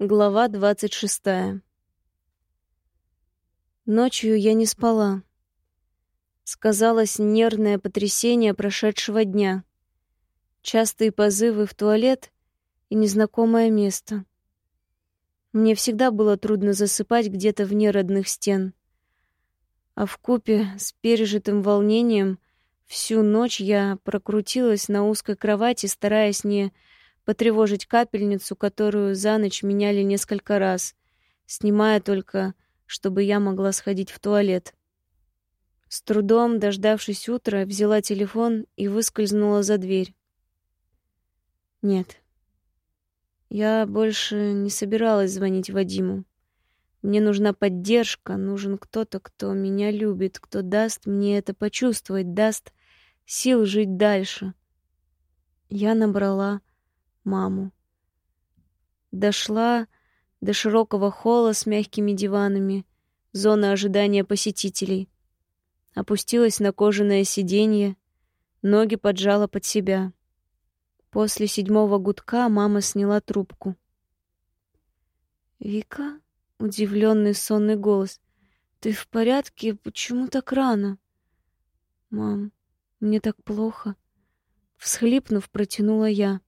Глава двадцать шестая. Ночью я не спала. Сказалось нервное потрясение прошедшего дня. Частые позывы в туалет и незнакомое место. Мне всегда было трудно засыпать где-то вне родных стен. А в купе с пережитым волнением всю ночь я прокрутилась на узкой кровати, стараясь не потревожить капельницу, которую за ночь меняли несколько раз, снимая только, чтобы я могла сходить в туалет. С трудом, дождавшись утра, взяла телефон и выскользнула за дверь. Нет. Я больше не собиралась звонить Вадиму. Мне нужна поддержка, нужен кто-то, кто меня любит, кто даст мне это почувствовать, даст сил жить дальше. Я набрала маму. Дошла до широкого холла с мягкими диванами, зоны ожидания посетителей. Опустилась на кожаное сиденье, ноги поджала под себя. После седьмого гудка мама сняла трубку. «Вика?» — удивленный сонный голос. «Ты в порядке? Почему так рано?» «Мам, мне так плохо». Всхлипнув, протянула я.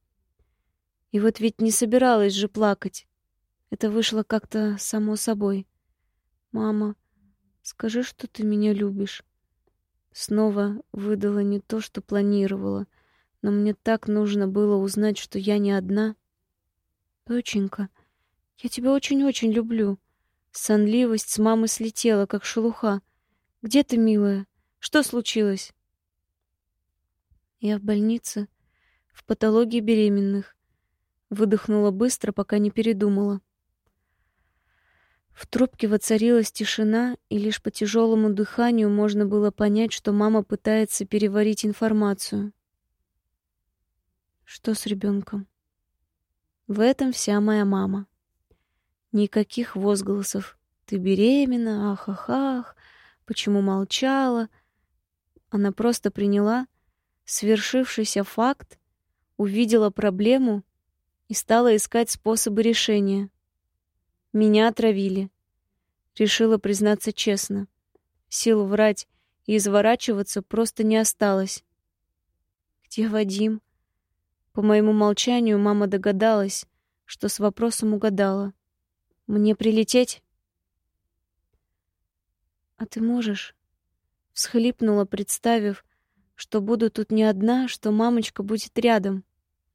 И вот ведь не собиралась же плакать. Это вышло как-то само собой. «Мама, скажи, что ты меня любишь». Снова выдала не то, что планировала, но мне так нужно было узнать, что я не одна. «Доченька, я тебя очень-очень люблю». Сонливость с мамы слетела, как шелуха. «Где ты, милая? Что случилось?» «Я в больнице, в патологии беременных. Выдохнула быстро, пока не передумала. В трубке воцарилась тишина, и лишь по тяжелому дыханию можно было понять, что мама пытается переварить информацию. Что с ребенком? В этом вся моя мама. Никаких возгласов. Ты беременна, ах-ах-ах, почему молчала? Она просто приняла свершившийся факт, увидела проблему и стала искать способы решения. Меня отравили. Решила признаться честно. Сил врать и изворачиваться просто не осталось. Где Вадим? По моему молчанию мама догадалась, что с вопросом угадала. Мне прилететь? А ты можешь? Всхлипнула, представив, что буду тут не одна, что мамочка будет рядом.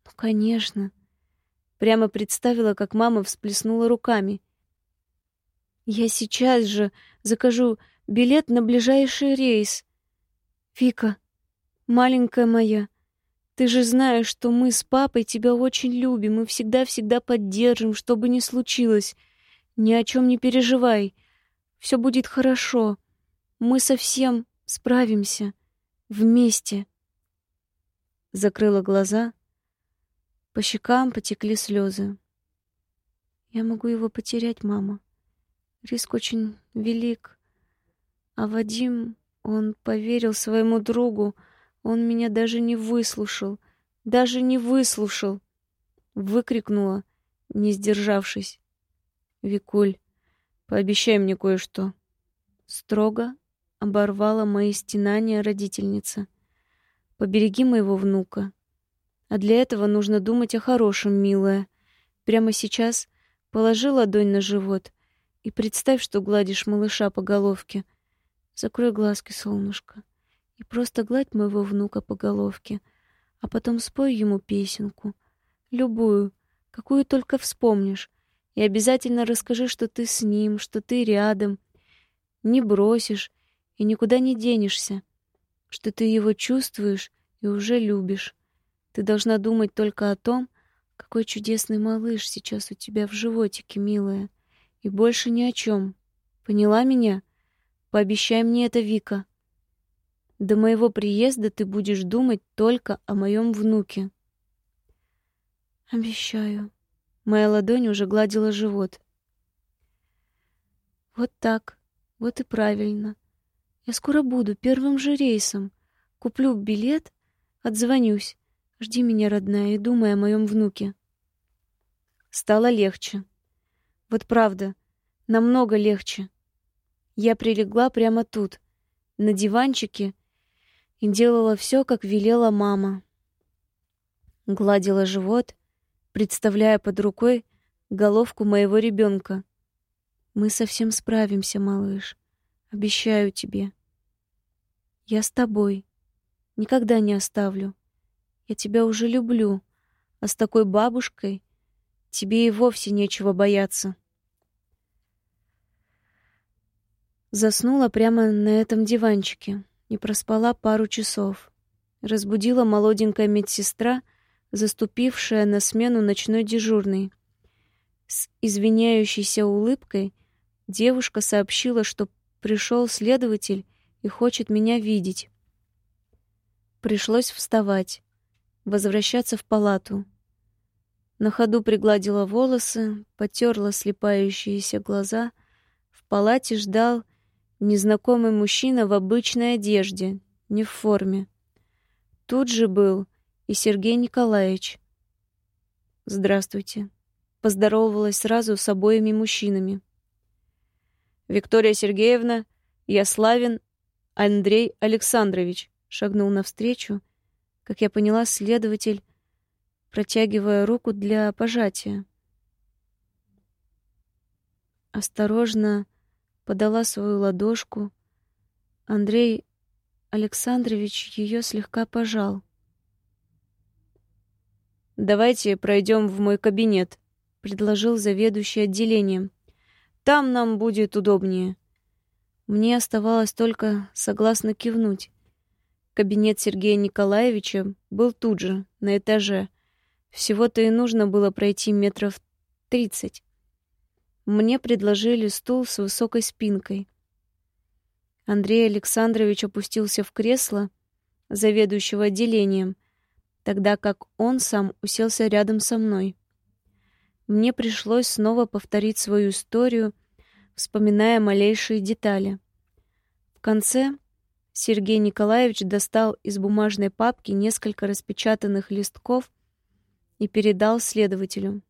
Ну, конечно. Прямо представила, как мама всплеснула руками. «Я сейчас же закажу билет на ближайший рейс. Вика, маленькая моя, ты же знаешь, что мы с папой тебя очень любим и всегда-всегда поддержим, что бы ни случилось. Ни о чем не переживай. Все будет хорошо. Мы совсем справимся. Вместе». Закрыла глаза по щекам потекли слезы. Я могу его потерять, мама. Риск очень велик. А Вадим, он поверил своему другу. Он меня даже не выслушал. Даже не выслушал. Выкрикнула, не сдержавшись. Викуль, пообещай мне кое-что. Строго оборвала мои стенания родительница. Побереги моего внука. А для этого нужно думать о хорошем, милая. Прямо сейчас положи ладонь на живот и представь, что гладишь малыша по головке. Закрой глазки, солнышко, и просто гладь моего внука по головке, а потом спой ему песенку. Любую, какую только вспомнишь. И обязательно расскажи, что ты с ним, что ты рядом. Не бросишь и никуда не денешься. Что ты его чувствуешь и уже любишь. Ты должна думать только о том, какой чудесный малыш сейчас у тебя в животике, милая, и больше ни о чем. Поняла меня? Пообещай мне это, Вика. До моего приезда ты будешь думать только о моем внуке. Обещаю. Моя ладонь уже гладила живот. Вот так. Вот и правильно. Я скоро буду первым же рейсом. Куплю билет, отзвонюсь. Жди меня, родная, и думай о моем внуке. Стало легче. Вот правда, намного легче. Я прилегла прямо тут, на диванчике, и делала все, как велела мама. Гладила живот, представляя под рукой головку моего ребенка. Мы совсем справимся, малыш. Обещаю тебе. Я с тобой. Никогда не оставлю. Я тебя уже люблю, а с такой бабушкой тебе и вовсе нечего бояться. Заснула прямо на этом диванчике. Не проспала пару часов. Разбудила молоденькая медсестра, заступившая на смену ночной дежурной. С извиняющейся улыбкой девушка сообщила, что пришел следователь и хочет меня видеть. Пришлось вставать, возвращаться в палату. На ходу пригладила волосы, потерла слепающиеся глаза. В палате ждал Незнакомый мужчина в обычной одежде, не в форме. Тут же был и Сергей Николаевич. «Здравствуйте». Поздоровалась сразу с обоими мужчинами. «Виктория Сергеевна, я Славин Андрей Александрович», шагнул навстречу, как я поняла, следователь, протягивая руку для пожатия. Осторожно подала свою ладошку. Андрей Александрович ее слегка пожал. «Давайте пройдем в мой кабинет», — предложил заведующий отделением. «Там нам будет удобнее». Мне оставалось только согласно кивнуть. Кабинет Сергея Николаевича был тут же, на этаже. Всего-то и нужно было пройти метров тридцать. Мне предложили стул с высокой спинкой. Андрей Александрович опустился в кресло заведующего отделением, тогда как он сам уселся рядом со мной. Мне пришлось снова повторить свою историю, вспоминая малейшие детали. В конце Сергей Николаевич достал из бумажной папки несколько распечатанных листков и передал следователю.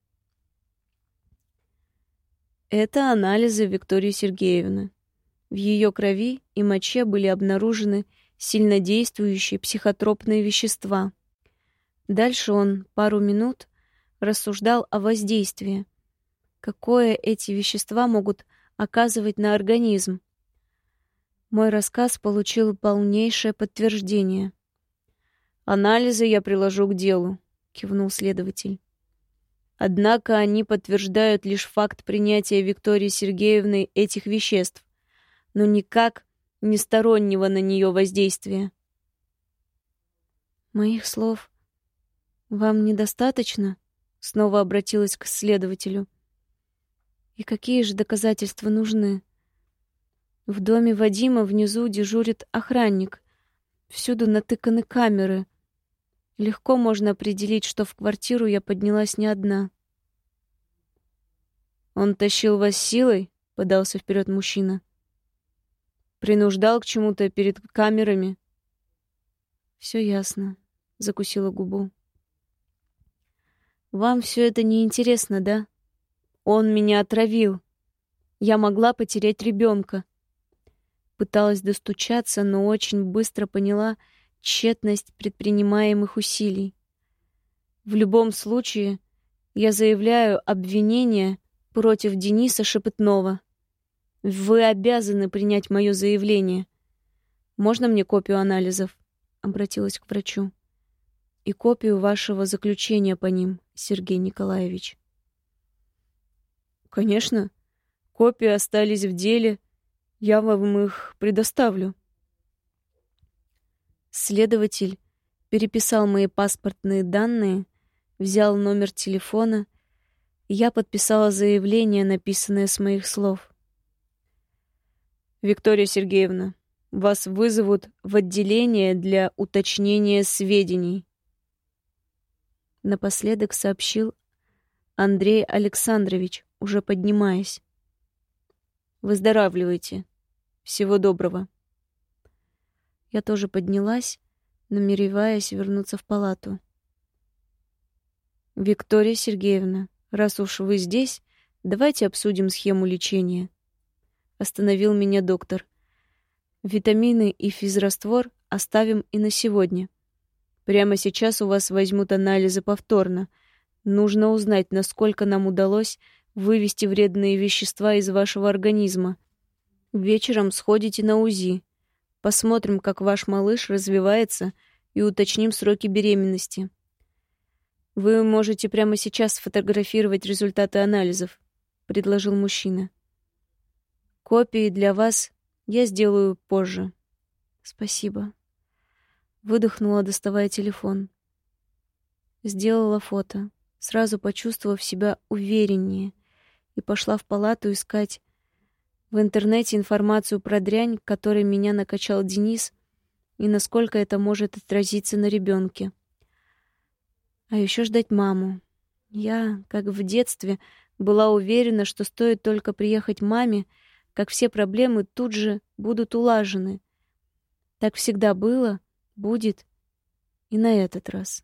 Это анализы Виктории Сергеевны. В ее крови и моче были обнаружены сильнодействующие психотропные вещества. Дальше он пару минут рассуждал о воздействии, какое эти вещества могут оказывать на организм. Мой рассказ получил полнейшее подтверждение. «Анализы я приложу к делу», — кивнул следователь. Однако они подтверждают лишь факт принятия Виктории Сергеевны этих веществ, но никак не стороннего на нее воздействия. Моих слов вам недостаточно? Снова обратилась к следователю. И какие же доказательства нужны? В доме Вадима внизу дежурит охранник. Всюду натыканы камеры. Легко можно определить, что в квартиру я поднялась не одна. «Он тащил вас силой?» — подался вперед мужчина. «Принуждал к чему-то перед камерами?» «Все ясно», — закусила губу. «Вам все это не интересно, да? Он меня отравил. Я могла потерять ребенка. Пыталась достучаться, но очень быстро поняла, тщетность предпринимаемых усилий. В любом случае, я заявляю обвинение против Дениса Шепетнова. Вы обязаны принять мое заявление. Можно мне копию анализов? Обратилась к врачу. И копию вашего заключения по ним, Сергей Николаевич. Конечно. Копии остались в деле. Я вам их предоставлю. Следователь переписал мои паспортные данные, взял номер телефона, я подписала заявление, написанное с моих слов. «Виктория Сергеевна, вас вызовут в отделение для уточнения сведений», напоследок сообщил Андрей Александрович, уже поднимаясь. «Выздоравливайте. Всего доброго». Я тоже поднялась, намереваясь вернуться в палату. «Виктория Сергеевна, раз уж вы здесь, Давайте обсудим схему лечения. Остановил меня доктор. Витамины и физраствор оставим и на сегодня. Прямо сейчас у вас возьмут анализы повторно. Нужно узнать, насколько нам удалось вывести вредные вещества из вашего организма. Вечером сходите на УЗИ. Посмотрим, как ваш малыш развивается и уточним сроки беременности. Вы можете прямо сейчас сфотографировать результаты анализов, предложил мужчина. Копии для вас я сделаю позже. Спасибо. Выдохнула, доставая телефон. Сделала фото, сразу почувствовав себя увереннее, и пошла в палату искать в интернете информацию про дрянь, которой меня накачал Денис, и насколько это может отразиться на ребенке. А еще ждать маму. Я, как в детстве, была уверена, что стоит только приехать маме, как все проблемы тут же будут улажены. Так всегда было — будет и на этот раз.